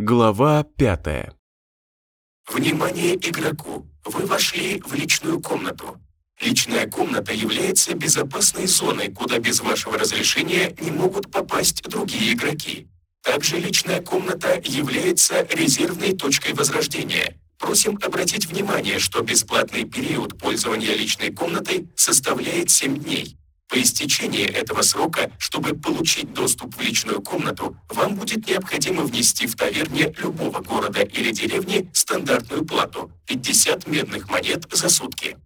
Глава пятая. Внимание игроку! Вы вошли в личную комнату. Личная комната является безопасной зоной, куда без вашего разрешения не могут попасть другие игроки. Также личная комната является резервной точкой возрождения. Просим обратить внимание, что бесплатный период пользования личной комнатой составляет 7 дней. По истечении этого срока, чтобы получить доступ в личную комнату, вам будет необходимо внести в таверне любого города или деревни стандартную плату – 50 медных монет за сутки.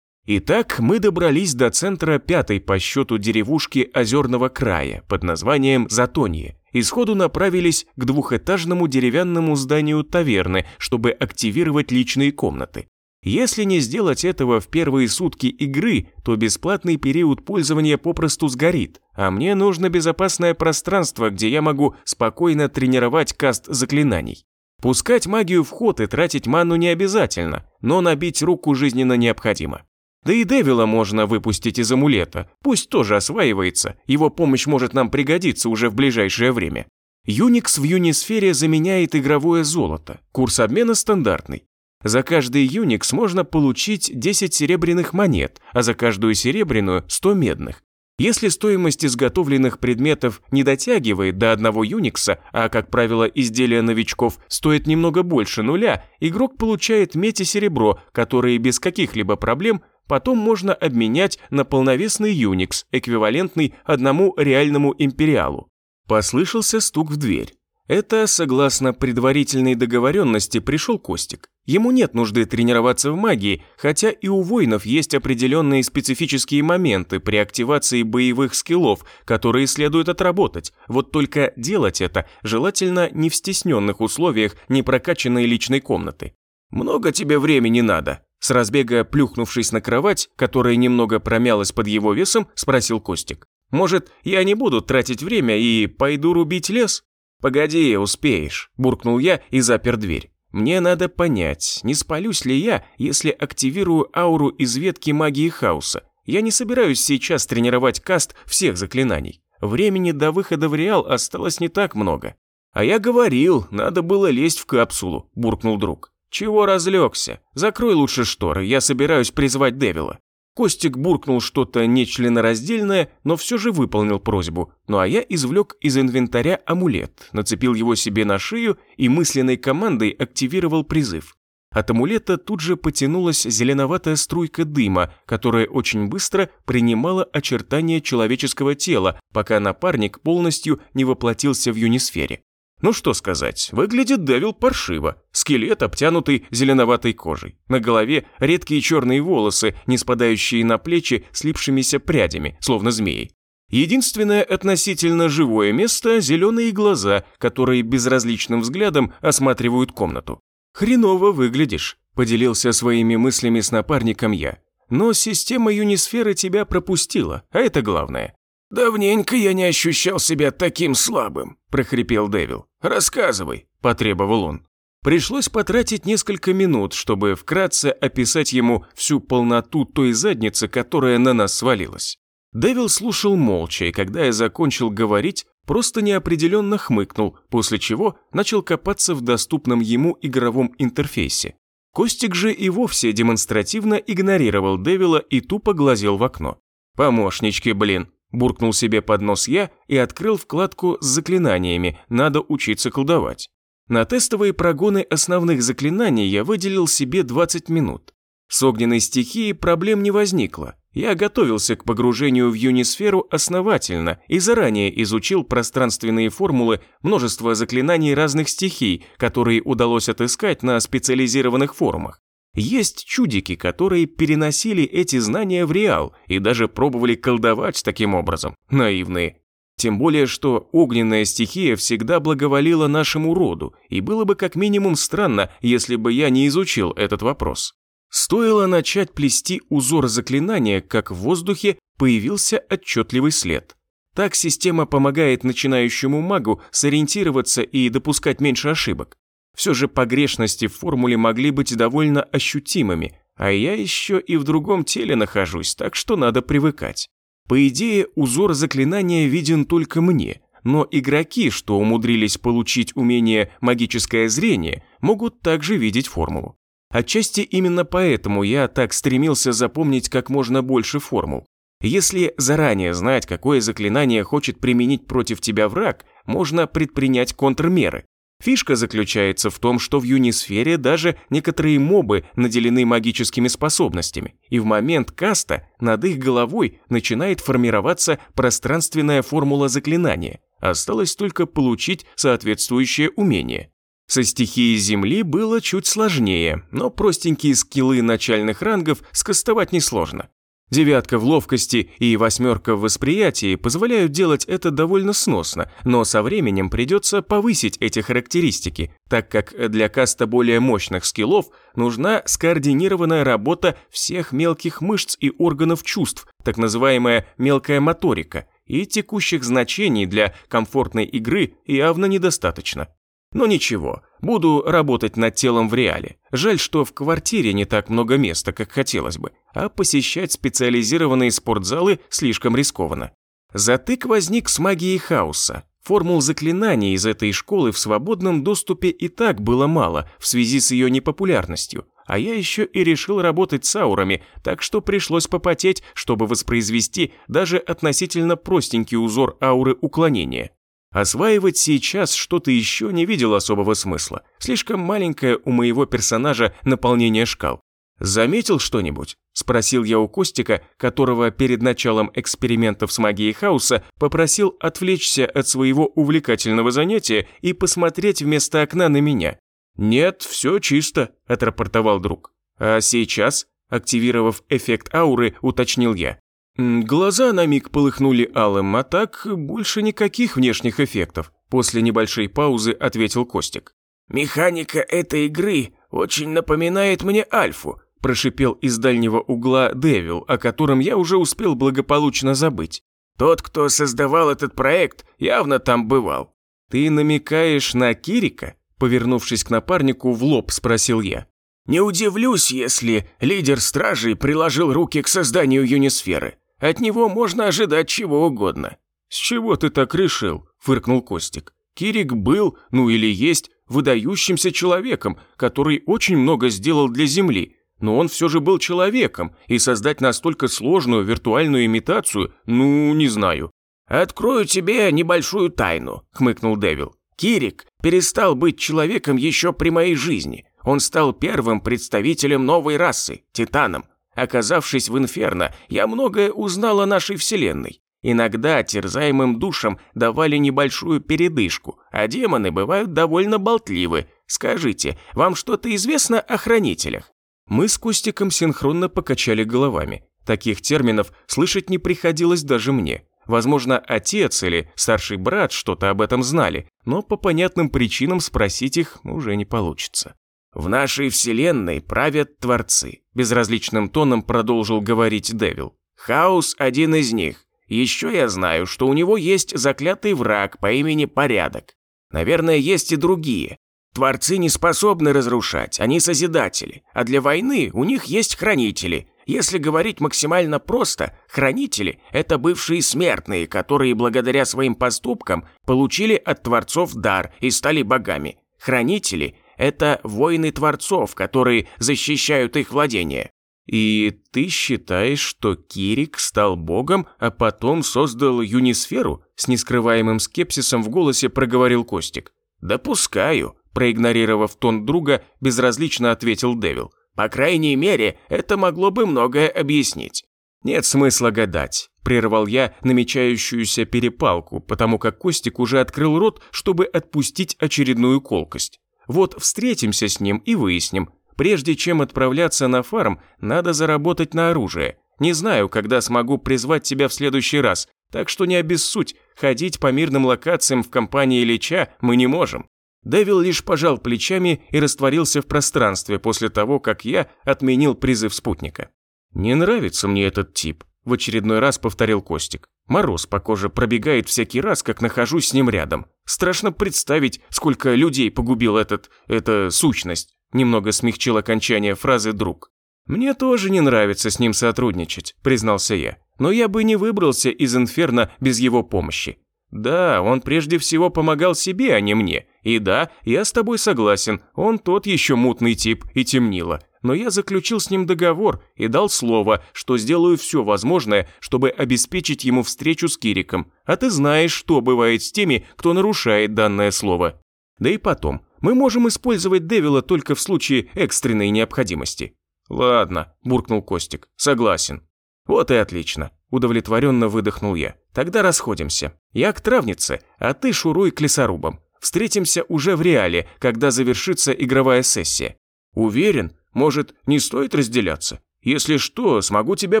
Итак, мы добрались до центра пятой по счету деревушки Озерного края под названием Затонье и сходу направились к двухэтажному деревянному зданию таверны, чтобы активировать личные комнаты. Если не сделать этого в первые сутки игры, то бесплатный период пользования попросту сгорит, а мне нужно безопасное пространство, где я могу спокойно тренировать каст заклинаний. Пускать магию в ход и тратить ману не обязательно, но набить руку жизненно необходимо. Да и Девила можно выпустить из амулета, пусть тоже осваивается, его помощь может нам пригодиться уже в ближайшее время. Юникс в Юнисфере заменяет игровое золото, курс обмена стандартный. За каждый Юникс можно получить 10 серебряных монет, а за каждую серебряную 100 медных. Если стоимость изготовленных предметов не дотягивает до одного Юникса, а, как правило, изделия новичков стоит немного больше нуля, игрок получает медь и серебро, которые без каких-либо проблем потом можно обменять на полновесный Юникс, эквивалентный одному реальному империалу. Послышался стук в дверь. Это, согласно предварительной договоренности, пришел Костик. Ему нет нужды тренироваться в магии, хотя и у воинов есть определенные специфические моменты при активации боевых скиллов, которые следует отработать. Вот только делать это желательно не в стесненных условиях непрокачанной личной комнаты. «Много тебе времени надо?» С разбега плюхнувшись на кровать, которая немного промялась под его весом, спросил Костик. «Может, я не буду тратить время и пойду рубить лес?» «Погоди, успеешь», – буркнул я и запер дверь. «Мне надо понять, не спалюсь ли я, если активирую ауру из ветки магии хаоса. Я не собираюсь сейчас тренировать каст всех заклинаний. Времени до выхода в Реал осталось не так много». «А я говорил, надо было лезть в капсулу», – буркнул друг. «Чего разлегся? Закрой лучше шторы, я собираюсь призвать Девила». Костик буркнул что-то нечленораздельное, но все же выполнил просьбу. Ну а я извлек из инвентаря амулет, нацепил его себе на шею и мысленной командой активировал призыв. От амулета тут же потянулась зеленоватая струйка дыма, которая очень быстро принимала очертания человеческого тела, пока напарник полностью не воплотился в юнисфере. Ну что сказать, выглядит Девил паршиво. Скелет, обтянутый зеленоватой кожей. На голове редкие черные волосы, не спадающие на плечи слипшимися прядями, словно змеи. Единственное относительно живое место – зеленые глаза, которые безразличным взглядом осматривают комнату. «Хреново выглядишь», – поделился своими мыслями с напарником я. «Но система юнисферы тебя пропустила, а это главное. «Давненько я не ощущал себя таким слабым», – прохрипел Дэвил. «Рассказывай», – потребовал он. Пришлось потратить несколько минут, чтобы вкратце описать ему всю полноту той задницы, которая на нас свалилась. Дэвил слушал молча, и когда я закончил говорить, просто неопределенно хмыкнул, после чего начал копаться в доступном ему игровом интерфейсе. Костик же и вовсе демонстративно игнорировал Дэвила и тупо глазел в окно. «Помощнички, блин», Буркнул себе под нос я и открыл вкладку с заклинаниями «Надо учиться колдовать». На тестовые прогоны основных заклинаний я выделил себе 20 минут. С огненной стихией проблем не возникло. Я готовился к погружению в юнисферу основательно и заранее изучил пространственные формулы множества заклинаний разных стихий, которые удалось отыскать на специализированных форумах. Есть чудики, которые переносили эти знания в реал и даже пробовали колдовать таким образом. Наивные. Тем более, что огненная стихия всегда благоволила нашему роду, и было бы как минимум странно, если бы я не изучил этот вопрос. Стоило начать плести узор заклинания, как в воздухе появился отчетливый след. Так система помогает начинающему магу сориентироваться и допускать меньше ошибок. Все же погрешности в формуле могли быть довольно ощутимыми, а я еще и в другом теле нахожусь, так что надо привыкать. По идее, узор заклинания виден только мне, но игроки, что умудрились получить умение магическое зрение, могут также видеть формулу. Отчасти именно поэтому я так стремился запомнить как можно больше формул. Если заранее знать, какое заклинание хочет применить против тебя враг, можно предпринять контрмеры. Фишка заключается в том, что в юнисфере даже некоторые мобы наделены магическими способностями, и в момент каста над их головой начинает формироваться пространственная формула заклинания. Осталось только получить соответствующее умение. Со стихией Земли было чуть сложнее, но простенькие скиллы начальных рангов скастовать несложно. Девятка в ловкости и восьмерка в восприятии позволяют делать это довольно сносно, но со временем придется повысить эти характеристики, так как для каста более мощных скиллов нужна скоординированная работа всех мелких мышц и органов чувств, так называемая мелкая моторика, и текущих значений для комфортной игры явно недостаточно. Но ничего, буду работать над телом в реале. Жаль, что в квартире не так много места, как хотелось бы, а посещать специализированные спортзалы слишком рискованно. Затык возник с магией хаоса. Формул заклинаний из этой школы в свободном доступе и так было мало в связи с ее непопулярностью, а я еще и решил работать с аурами, так что пришлось попотеть, чтобы воспроизвести даже относительно простенький узор ауры уклонения. Осваивать сейчас что-то еще не видел особого смысла. Слишком маленькое у моего персонажа наполнение шкал. «Заметил что-нибудь?» – спросил я у Костика, которого перед началом экспериментов с магией хаоса попросил отвлечься от своего увлекательного занятия и посмотреть вместо окна на меня. «Нет, все чисто», – отрапортовал друг. «А сейчас?» – активировав эффект ауры, уточнил я. Глаза на миг полыхнули алым, а так больше никаких внешних эффектов. После небольшой паузы ответил Костик. «Механика этой игры очень напоминает мне Альфу», прошипел из дальнего угла Девил, о котором я уже успел благополучно забыть. «Тот, кто создавал этот проект, явно там бывал». «Ты намекаешь на Кирика?» Повернувшись к напарнику, в лоб спросил я. «Не удивлюсь, если лидер стражей приложил руки к созданию юнисферы. От него можно ожидать чего угодно». «С чего ты так решил?» – фыркнул Костик. «Кирик был, ну или есть, выдающимся человеком, который очень много сделал для Земли, но он все же был человеком, и создать настолько сложную виртуальную имитацию, ну, не знаю». «Открою тебе небольшую тайну», – хмыкнул Дэвил. «Кирик перестал быть человеком еще при моей жизни. Он стал первым представителем новой расы, титаном. Оказавшись в Инферно, я многое узнал о нашей Вселенной. Иногда терзаемым душам давали небольшую передышку, а демоны бывают довольно болтливы. Скажите, вам что-то известно о хранителях? Мы с Костиком синхронно покачали головами. Таких терминов слышать не приходилось даже мне. Возможно, отец или старший брат что-то об этом знали, но по понятным причинам спросить их уже не получится. «В нашей вселенной правят творцы», – безразличным тоном продолжил говорить Девил. «Хаос – один из них. Еще я знаю, что у него есть заклятый враг по имени Порядок. Наверное, есть и другие. Творцы не способны разрушать, они созидатели, а для войны у них есть хранители. Если говорить максимально просто, хранители – это бывшие смертные, которые благодаря своим поступкам получили от творцов дар и стали богами. Хранители – это воины Творцов, которые защищают их владение. И ты считаешь, что Кирик стал богом, а потом создал Юнисферу? С нескрываемым скепсисом в голосе проговорил Костик. Допускаю, проигнорировав тон друга, безразлично ответил Девил. По крайней мере, это могло бы многое объяснить. Нет смысла гадать, прервал я намечающуюся перепалку, потому как Костик уже открыл рот, чтобы отпустить очередную колкость. Вот встретимся с ним и выясним. Прежде чем отправляться на фарм, надо заработать на оружие. Не знаю, когда смогу призвать тебя в следующий раз, так что не обессудь, ходить по мирным локациям в компании Ильича мы не можем». Дэвил лишь пожал плечами и растворился в пространстве после того, как я отменил призыв спутника. «Не нравится мне этот тип», – в очередной раз повторил Костик. Мороз по коже пробегает всякий раз, как нахожусь с ним рядом. Страшно представить, сколько людей погубил этот... эта сущность. Немного смягчил окончание фразы друг. «Мне тоже не нравится с ним сотрудничать», признался я. «Но я бы не выбрался из Инферно без его помощи». Да, он прежде всего помогал себе, а не мне. И да, я с тобой согласен, он тот еще мутный тип и темнило. Но я заключил с ним договор и дал слово, что сделаю все возможное, чтобы обеспечить ему встречу с Кириком. А ты знаешь, что бывает с теми, кто нарушает данное слово. Да и потом, мы можем использовать Девила только в случае экстренной необходимости. Ладно, буркнул Костик, согласен. Вот и отлично. Удовлетворенно выдохнул я. Тогда расходимся. Я к травнице, а ты шуруй к лесорубам. Встретимся уже в реале, когда завершится игровая сессия. Уверен, может, не стоит разделяться? Если что, смогу тебя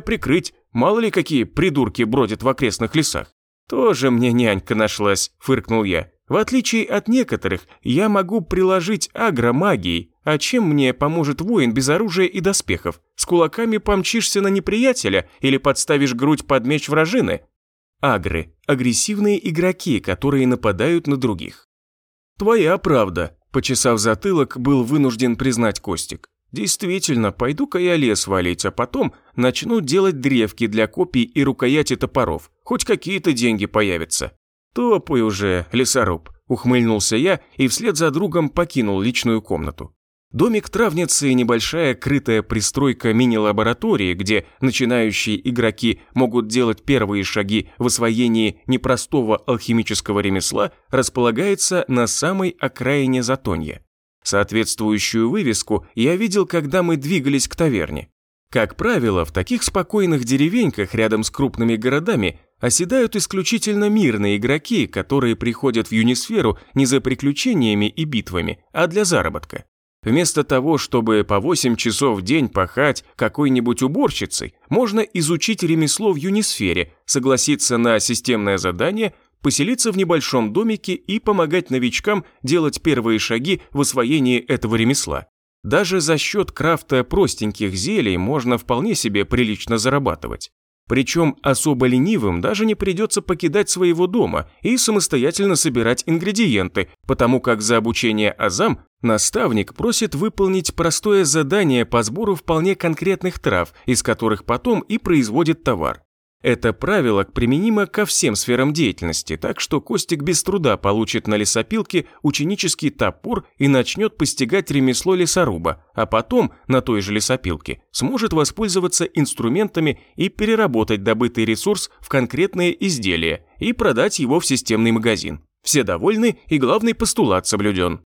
прикрыть. Мало ли какие придурки бродят в окрестных лесах. Тоже мне нянька нашлась, фыркнул я. В отличие от некоторых, я могу приложить агромагией, а чем мне поможет воин без оружия и доспехов? С кулаками помчишься на неприятеля или подставишь грудь под меч вражины? Агры – агрессивные игроки, которые нападают на других. Твоя правда, почесав затылок, был вынужден признать Костик. Действительно, пойду-ка я лес валить, а потом начну делать древки для копий и рукояти топоров. Хоть какие-то деньги появятся. «Топай уже, лесоруб», – ухмыльнулся я и вслед за другом покинул личную комнату. Домик травницы – небольшая крытая пристройка мини-лаборатории, где начинающие игроки могут делать первые шаги в освоении непростого алхимического ремесла, располагается на самой окраине Затонья. Соответствующую вывеску я видел, когда мы двигались к таверне. Как правило, в таких спокойных деревеньках рядом с крупными городами оседают исключительно мирные игроки, которые приходят в Юнисферу не за приключениями и битвами, а для заработка. Вместо того, чтобы по 8 часов в день пахать какой-нибудь уборщицей, можно изучить ремесло в Юнисфере, согласиться на системное задание, поселиться в небольшом домике и помогать новичкам делать первые шаги в освоении этого ремесла. Даже за счет крафта простеньких зелий можно вполне себе прилично зарабатывать. Причем особо ленивым даже не придется покидать своего дома и самостоятельно собирать ингредиенты, потому как за обучение азам наставник просит выполнить простое задание по сбору вполне конкретных трав, из которых потом и производит товар. Это правило применимо ко всем сферам деятельности, так что Костик без труда получит на лесопилке ученический топор и начнет постигать ремесло лесоруба, а потом на той же лесопилке сможет воспользоваться инструментами и переработать добытый ресурс в конкретное изделие и продать его в системный магазин. Все довольны и главный постулат соблюден.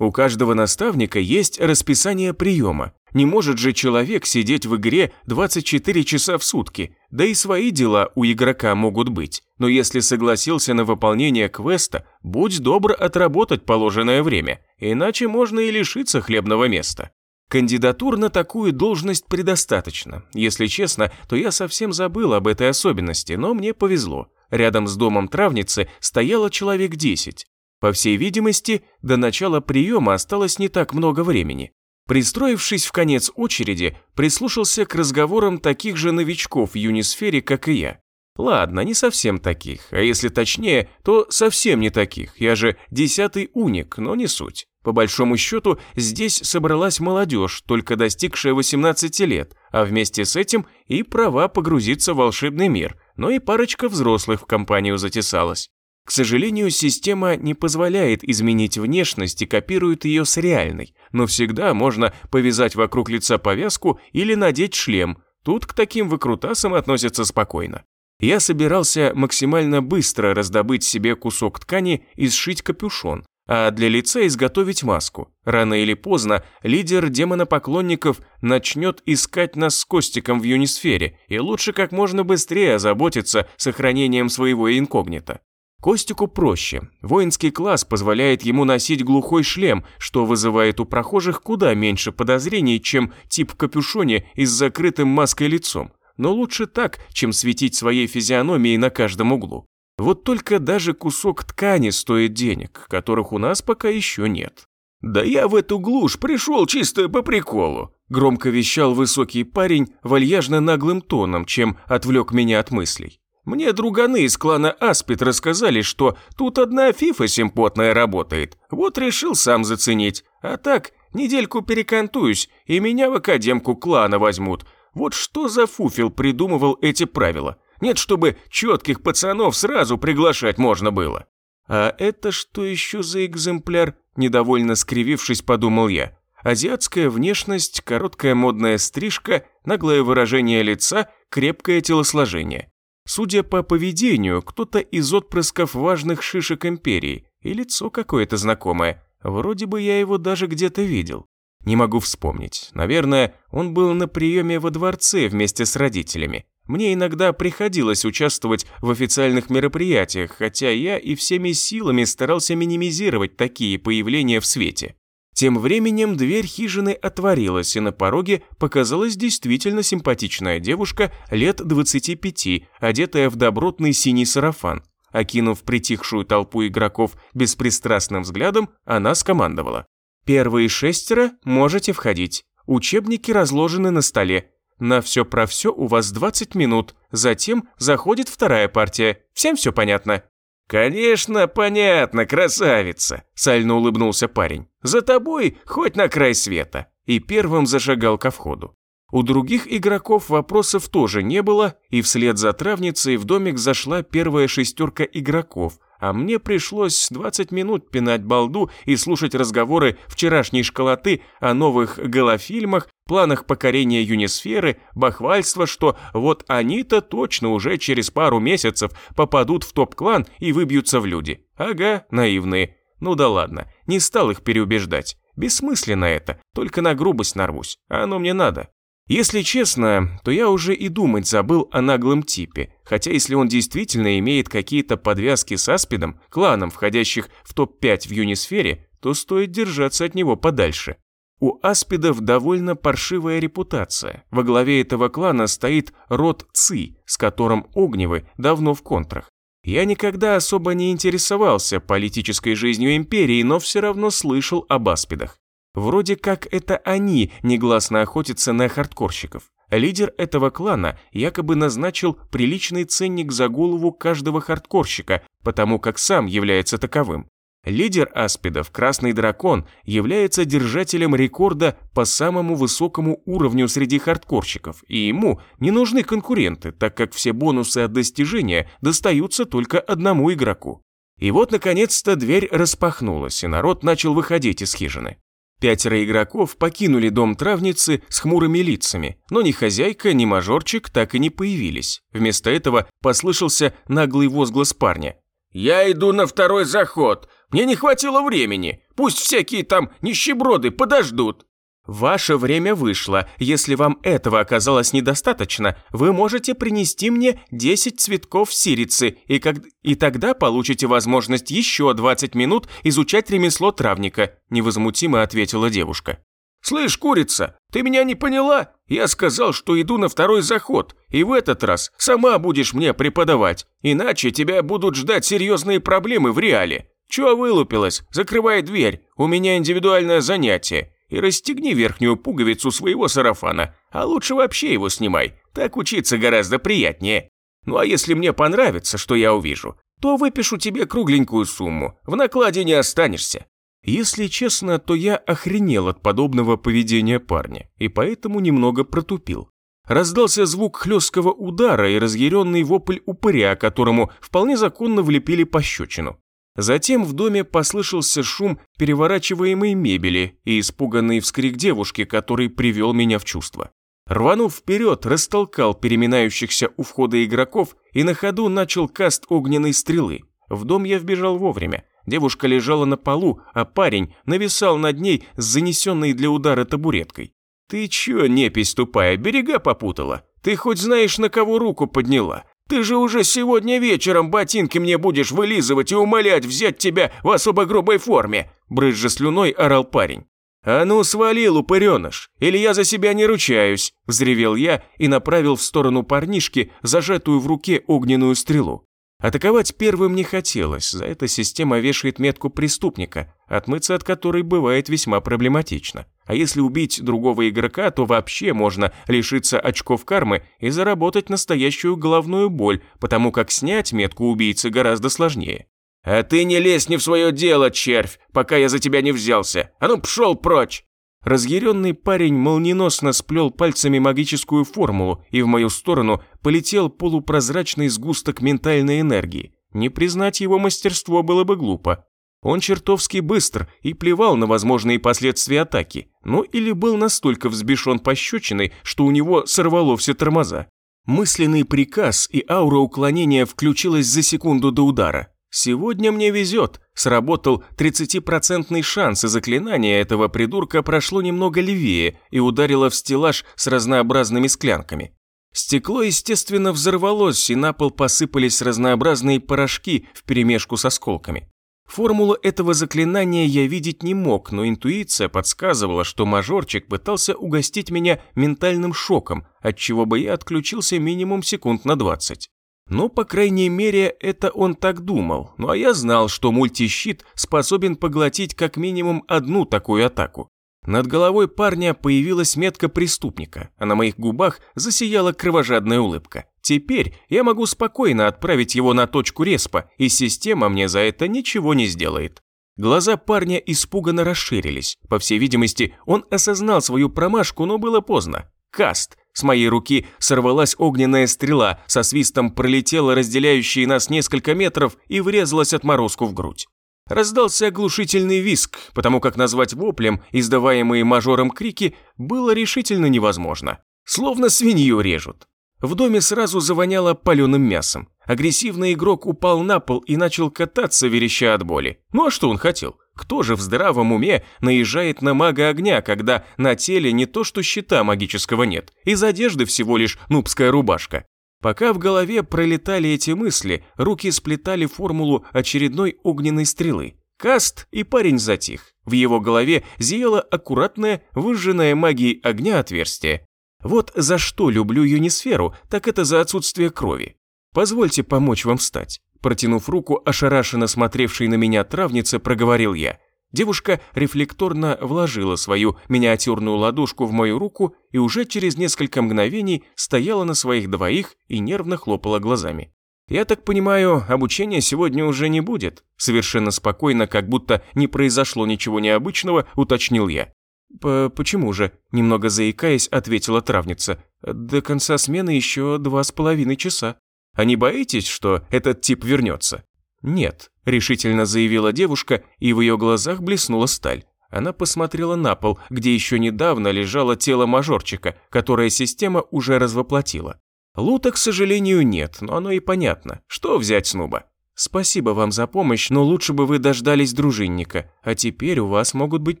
У каждого наставника есть расписание приема. Не может же человек сидеть в игре 24 часа в сутки, да и свои дела у игрока могут быть. Но если согласился на выполнение квеста, будь добр отработать положенное время, иначе можно и лишиться хлебного места. Кандидатур на такую должность предостаточно. Если честно, то я совсем забыл об этой особенности, но мне повезло. Рядом с домом травницы стояло человек 10. По всей видимости, до начала приема осталось не так много времени. Пристроившись в конец очереди, прислушался к разговорам таких же новичков в юнисфере, как и я. Ладно, не совсем таких, а если точнее, то совсем не таких. Я же десятый уник, но не суть. По большому счету, здесь собралась молодежь, только достигшая 18 лет, а вместе с этим и права погрузиться в волшебный мир, но и парочка взрослых в компанию затесалась. К сожалению, система не позволяет изменить внешность и копирует ее с реальной, но всегда можно повязать вокруг лица повязку или надеть шлем. Тут к таким выкрутасам относятся спокойно. Я собирался максимально быстро раздобыть себе кусок ткани и сшить капюшон, а для лица изготовить маску. Рано или поздно лидер демонопоклонников начнет искать нас с Костиком в юнисфере, и лучше как можно быстрее озаботиться сохранением своего инкогнито. Костику проще. Воинский класс позволяет ему носить глухой шлем, что вызывает у прохожих куда меньше подозрений, чем тип в капюшоне и с закрытым маской лицом. Но лучше так, чем светить своей физиономией на каждом углу. Вот только даже кусок ткани стоит денег, которых у нас пока еще нет. «Да я в эту глушь пришел чисто по приколу», громко вещал высокий парень вальяжно наглым тоном, чем отвлек меня от мыслей. Мне друганы из клана Аспид рассказали, что тут одна фифа симпотная работает. Вот решил сам заценить. А так, недельку перекантуюсь, и меня в академку клана возьмут. Вот что за фуфел придумывал эти правила? Нет, чтобы четких пацанов сразу приглашать можно было. А это что еще за экземпляр? Недовольно скривившись, подумал я. Азиатская внешность, короткая модная стрижка, наглое выражение лица, крепкое телосложение. Судя по поведению, кто-то из отпрысков важных шишек империи, и лицо какое-то знакомое. Вроде бы я его даже где-то видел. Не могу вспомнить. Наверное, он был на приеме во дворце вместе с родителями. Мне иногда приходилось участвовать в официальных мероприятиях, хотя я и всеми силами старался минимизировать такие появления в свете. Тем временем дверь хижины отворилась, и на пороге показалась действительно симпатичная девушка лет 25, одетая в добротный синий сарафан. Окинув притихшую толпу игроков беспристрастным взглядом, она скомандовала. «Первые шестеро можете входить. Учебники разложены на столе. На все про все у вас 20 минут. Затем заходит вторая партия. Всем все понятно?» «Конечно, понятно, красавица!» – сально улыбнулся парень. «За тобой хоть на край света!» И первым зашагал ко входу. У других игроков вопросов тоже не было, и вслед за травницей в домик зашла первая шестерка игроков, а мне пришлось 20 минут пинать балду и слушать разговоры вчерашней школоты о новых голофильмах, планах покорения юнисферы, бахвальство, что вот они-то точно уже через пару месяцев попадут в топ-клан и выбьются в люди. Ага, наивные. Ну да ладно, не стал их переубеждать. Бессмысленно это, только на грубость нарвусь, а оно мне надо. Если честно, то я уже и думать забыл о наглом типе, хотя если он действительно имеет какие-то подвязки с Аспидом, кланом, входящих в топ-5 в Юнисфере, то стоит держаться от него подальше. У Аспидов довольно паршивая репутация. Во главе этого клана стоит род Ци, с которым Огневы давно в контрах. Я никогда особо не интересовался политической жизнью империи, но все равно слышал об Аспидах. Вроде как это они негласно охотятся на хардкорщиков. Лидер этого клана якобы назначил приличный ценник за голову каждого хардкорщика, потому как сам является таковым. Лидер аспидов, Красный Дракон, является держателем рекорда по самому высокому уровню среди хардкорщиков, и ему не нужны конкуренты, так как все бонусы от достижения достаются только одному игроку. И вот, наконец-то, дверь распахнулась, и народ начал выходить из хижины. Пятеро игроков покинули дом травницы с хмурыми лицами, но ни хозяйка, ни мажорчик так и не появились. Вместо этого послышался наглый возглас парня. «Я иду на второй заход. Мне не хватило времени. Пусть всякие там нищеброды подождут». Ваше время вышло. Если вам этого оказалось недостаточно, вы можете принести мне 10 цветков сирицы, и, как... и тогда получите возможность еще 20 минут изучать ремесло травника», – невозмутимо ответила девушка. «Слышь, курица, ты меня не поняла? Я сказал, что иду на второй заход, и в этот раз сама будешь мне преподавать, иначе тебя будут ждать серьезные проблемы в реале. Чего вылупилась? Закрывай дверь, у меня индивидуальное занятие и расстегни верхнюю пуговицу своего сарафана, а лучше вообще его снимай, так учиться гораздо приятнее. Ну а если мне понравится, что я увижу, то выпишу тебе кругленькую сумму, в накладе не останешься. Если честно, то я охренел от подобного поведения парня, и поэтому немного протупил. Раздался звук хлесткого удара и разъяренный вопль упыря, которому вполне законно влепили пощечину. Затем в доме послышался шум переворачиваемой мебели и испуганный вскрик девушки, который привел меня в чувство. Рванув вперед, растолкал переминающихся у входа игроков и на ходу начал каст огненной стрелы. В дом я вбежал вовремя. Девушка лежала на полу, а парень нависал над ней с занесенной для удара табуреткой. «Ты чё, непись тупая, берега попутала? Ты хоть знаешь, на кого руку подняла? Ты же уже сегодня вечером ботинки мне будешь вылизывать и умолять взять тебя в особо грубой форме!» Брызжа слюной орал парень. «А ну, свалил, упыреныш, или я за себя не ручаюсь!» Взревел я и направил в сторону парнишки, зажатую в руке огненную стрелу. Атаковать первым не хотелось, за это система вешает метку преступника, отмыться от которой бывает весьма проблематично. А если убить другого игрока, то вообще можно лишиться очков кармы и заработать настоящую головную боль, потому как снять метку убийцы гораздо сложнее. «А ты не лезь не в свое дело, червь, пока я за тебя не взялся! А ну, пшел прочь!» Разъяренный парень молниеносно сплел пальцами магическую формулу, и в мою сторону полетел полупрозрачный сгусток ментальной энергии. Не признать его мастерство было бы глупо. Он чертовски быстр и плевал на возможные последствия атаки, ну или был настолько взбешен пощечиной, что у него сорвало все тормоза. Мысленный приказ и аура уклонения включилась за секунду до удара. Сегодня мне везет. Сработал 30% шанс, и заклинание этого придурка прошло немного левее и ударило в стеллаж с разнообразными склянками. Стекло, естественно, взорвалось, и на пол посыпались разнообразные порошки вперемешку с осколками. Формулу этого заклинания я видеть не мог, но интуиция подсказывала, что мажорчик пытался угостить меня ментальным шоком, от чего бы я отключился минимум секунд на 20. Ну, по крайней мере, это он так думал. Ну а я знал, что мультищит способен поглотить как минимум одну такую атаку. Над головой парня появилась метка преступника, а на моих губах засияла кровожадная улыбка. Теперь я могу спокойно отправить его на точку респа, и система мне за это ничего не сделает. Глаза парня испуганно расширились. По всей видимости, он осознал свою промашку, но было поздно. Каст. С моей руки сорвалась огненная стрела, со свистом пролетела разделяющие нас несколько метров и врезалась отморозку в грудь. Раздался оглушительный виск, потому как назвать воплем издаваемые мажором крики было решительно невозможно. Словно свинью режут. В доме сразу завоняло паленым мясом. Агрессивный игрок упал на пол и начал кататься, вереща от боли. Ну а что он хотел? Кто же в здравом уме наезжает на мага огня, когда на теле не то что щита магического нет, из одежды всего лишь нубская рубашка? Пока в голове пролетали эти мысли, руки сплетали формулу очередной огненной стрелы. Каст, и парень затих. В его голове зияло аккуратное, выжженное магией огня отверстие. Вот за что люблю юнисферу, так это за отсутствие крови. Позвольте помочь вам встать. Протянув руку, ошарашенно смотревшей на меня травнице, проговорил я. Девушка рефлекторно вложила свою миниатюрную ладошку в мою руку и уже через несколько мгновений стояла на своих двоих и нервно хлопала глазами. «Я так понимаю, обучения сегодня уже не будет?» Совершенно спокойно, как будто не произошло ничего необычного, уточнил я. «Почему же?» – немного заикаясь, ответила травница. «До конца смены еще два с половиной часа». А не боитесь, что этот тип вернется?» «Нет», – решительно заявила девушка, и в ее глазах блеснула сталь. Она посмотрела на пол, где еще недавно лежало тело мажорчика, которое система уже развоплотила. Лута, к сожалению, нет, но оно и понятно. Что взять с нуба? Спасибо вам за помощь, но лучше бы вы дождались дружинника, а теперь у вас могут быть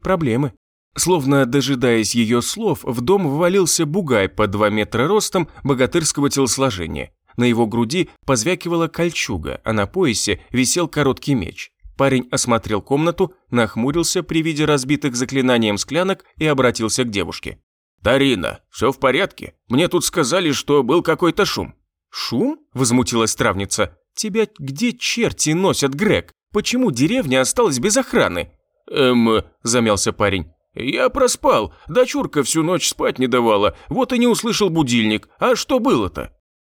проблемы. Словно дожидаясь ее слов, в дом ввалился бугай по два метра ростом богатырского телосложения. На его груди позвякивала кольчуга, а на поясе висел короткий меч. Парень осмотрел комнату, нахмурился при виде разбитых заклинанием склянок и обратился к девушке. «Тарина, все в порядке? Мне тут сказали, что был какой-то шум». «Шум?» – возмутилась травница. «Тебя где черти носят, Грег? Почему деревня осталась без охраны?» «Эм...» – замялся парень. «Я проспал, дочурка всю ночь спать не давала, вот и не услышал будильник. А что было-то?»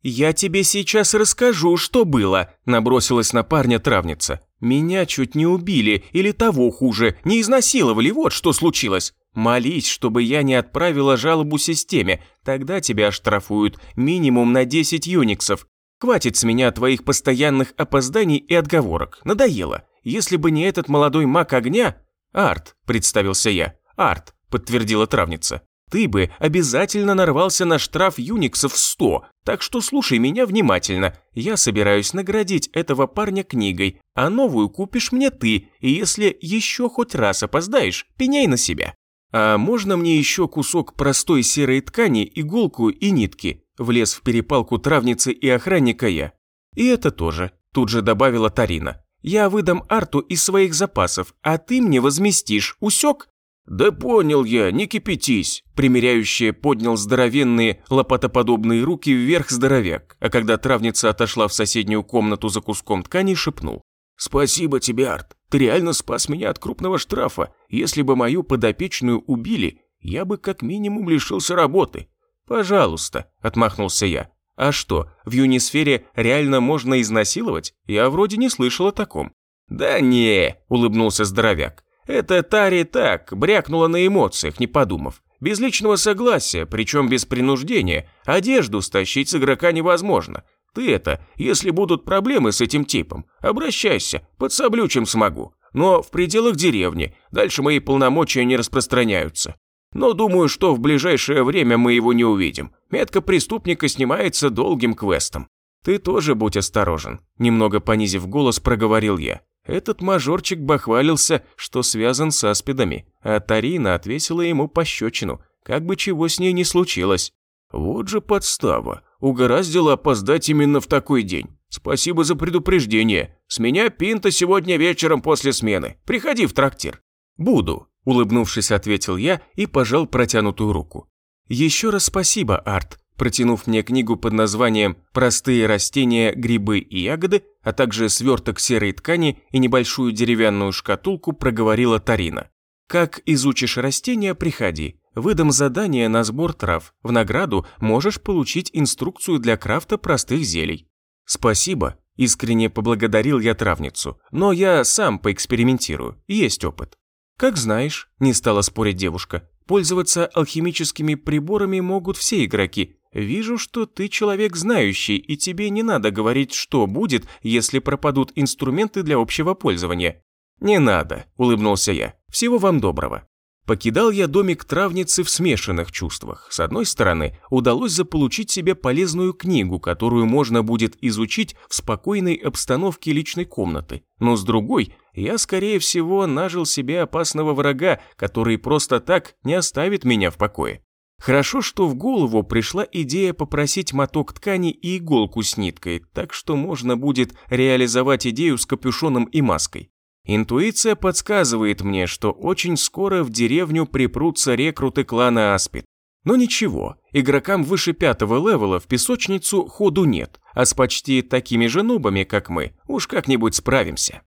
«Я тебе сейчас расскажу, что было», – набросилась на парня травница. «Меня чуть не убили, или того хуже, не изнасиловали, вот что случилось. Молись, чтобы я не отправила жалобу системе, тогда тебя оштрафуют минимум на 10 юниксов. Хватит с меня твоих постоянных опозданий и отговорок, надоело. Если бы не этот молодой маг огня...» «Арт», – представился я. «Арт», – подтвердила травница ты бы обязательно нарвался на штраф Юниксов 100, так что слушай меня внимательно. Я собираюсь наградить этого парня книгой, а новую купишь мне ты, и если еще хоть раз опоздаешь, пеняй на себя. А можно мне еще кусок простой серой ткани, иголку и нитки? Влез в перепалку травницы и охранника я. И это тоже, тут же добавила Тарина. Я выдам Арту из своих запасов, а ты мне возместишь, усек? «Да понял я, не кипятись!» Примеряющая поднял здоровенные лопатоподобные руки вверх здоровяк, а когда травница отошла в соседнюю комнату за куском ткани, шепнул. «Спасибо тебе, Арт, ты реально спас меня от крупного штрафа. Если бы мою подопечную убили, я бы как минимум лишился работы». «Пожалуйста», – отмахнулся я. «А что, в юнисфере реально можно изнасиловать? Я вроде не слышал о таком». «Да не», – улыбнулся здоровяк. Это Тари так, брякнула на эмоциях, не подумав. Без личного согласия, причем без принуждения, одежду стащить с игрока невозможно. Ты это, если будут проблемы с этим типом, обращайся, подсоблю, чем смогу. Но в пределах деревни, дальше мои полномочия не распространяются. Но думаю, что в ближайшее время мы его не увидим. Метка преступника снимается долгим квестом. Ты тоже будь осторожен, немного понизив голос, проговорил я. Этот мажорчик бахвалился, что связан с аспидами, а Тарина отвесила ему пощечину, как бы чего с ней не случилось. Вот же подстава, угораздило опоздать именно в такой день. Спасибо за предупреждение. С меня пинта сегодня вечером после смены. Приходи в трактир. Буду, улыбнувшись, ответил я и пожал протянутую руку. Еще раз спасибо, Арт, Протянув мне книгу под названием «Простые растения, грибы и ягоды», а также сверток серой ткани и небольшую деревянную шкатулку, проговорила Тарина. «Как изучишь растения, приходи. Выдам задание на сбор трав. В награду можешь получить инструкцию для крафта простых зелий». «Спасибо», – искренне поблагодарил я травницу. «Но я сам поэкспериментирую, есть опыт». «Как знаешь», – не стала спорить девушка. «Пользоваться алхимическими приборами могут все игроки, «Вижу, что ты человек знающий, и тебе не надо говорить, что будет, если пропадут инструменты для общего пользования». «Не надо», – улыбнулся я. «Всего вам доброго». Покидал я домик травницы в смешанных чувствах. С одной стороны, удалось заполучить себе полезную книгу, которую можно будет изучить в спокойной обстановке личной комнаты. Но с другой, я, скорее всего, нажил себе опасного врага, который просто так не оставит меня в покое. Хорошо, что в голову пришла идея попросить моток ткани и иголку с ниткой, так что можно будет реализовать идею с капюшоном и маской. Интуиция подсказывает мне, что очень скоро в деревню припрутся рекруты клана Аспид. Но ничего, игрокам выше пятого левела в песочницу ходу нет, а с почти такими же нубами, как мы, уж как-нибудь справимся.